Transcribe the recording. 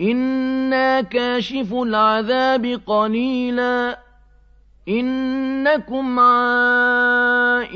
إنا كاشفو العذاب قليلا إنكم عائدون